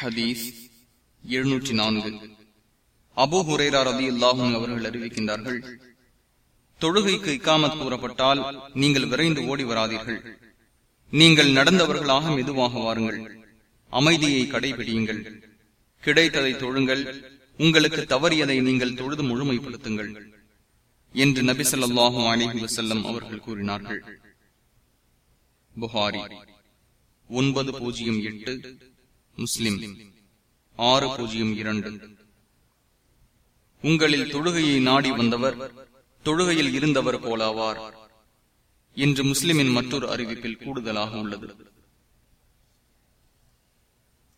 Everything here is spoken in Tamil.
ஹதீஸ் எழுநூற்றி நான்கு அபு ஹுரேரா ரதி அல்லாஹும் அவர்கள் அறிவிக்கின்றார்கள் தொழுகைக்கு இக்காமத் கூறப்பட்டால் நீங்கள் விரைந்து ஓடி வராதீர்கள். நீங்கள் நடந்தவர்களாக மெதுவாக வாருங்கள். அமைதியை கடைபிடியுங்கள். கிடைத்ததை தொழுங்கள். உங்களுக்கு தவறியதை நீங்கள் தொழுது முழுமைப்படுத்துங்கள். என்று நபி சொல்லாஹு அலிஹி வசல்லம் அவர்கள் கூறினார்கள். புகாரி ஒன்பது பூஜ்ஜியம் எட்டு முஸ்லிம். ஆறு பூஜ்ஜியம் இரண்டு. உங்களில் தொழுகையை நாடி வந்தவர் தொழுகையில் இருந்தவர் போலாவார். என்று முஸ்லிமின் மற்றொரு அறிவிப்பில் கூடுதலாக உள்ளது.